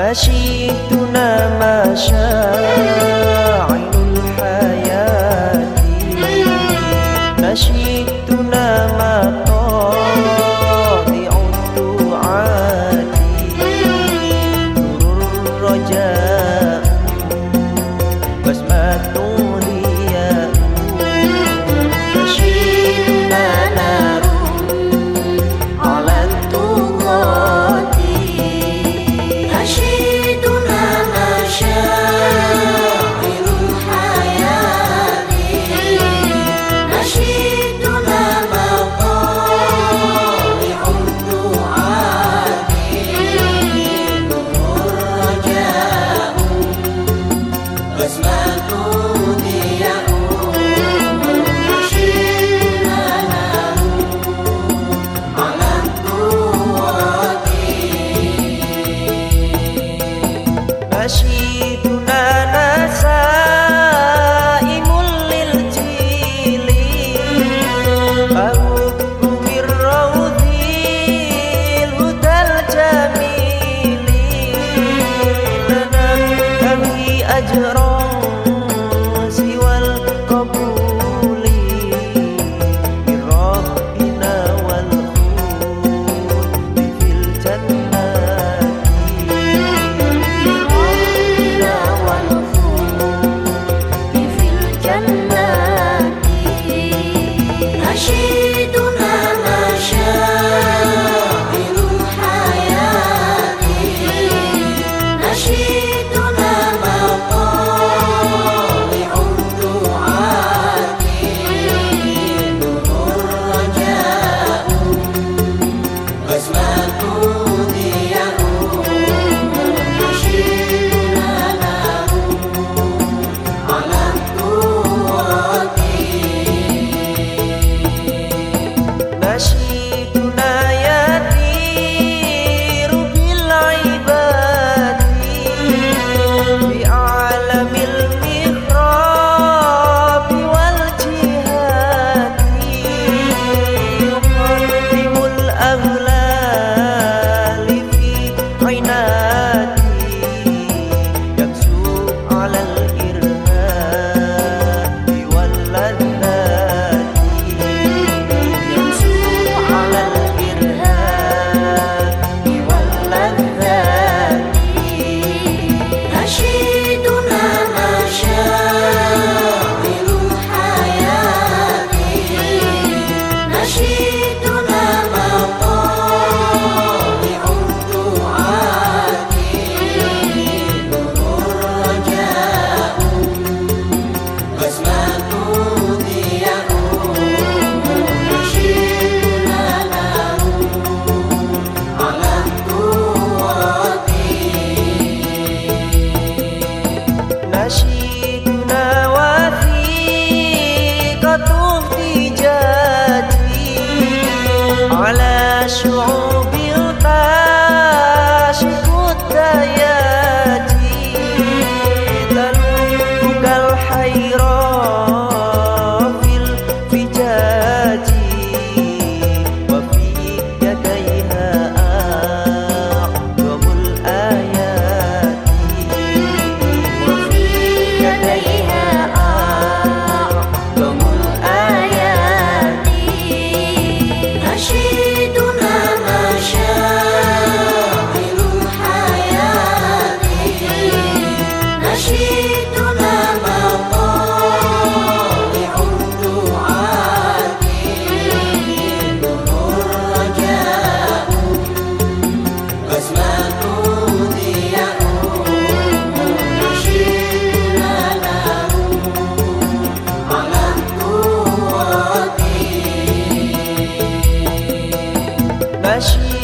مشيتنا مشاعر الحياة. مشيتنا مطالع 心。She.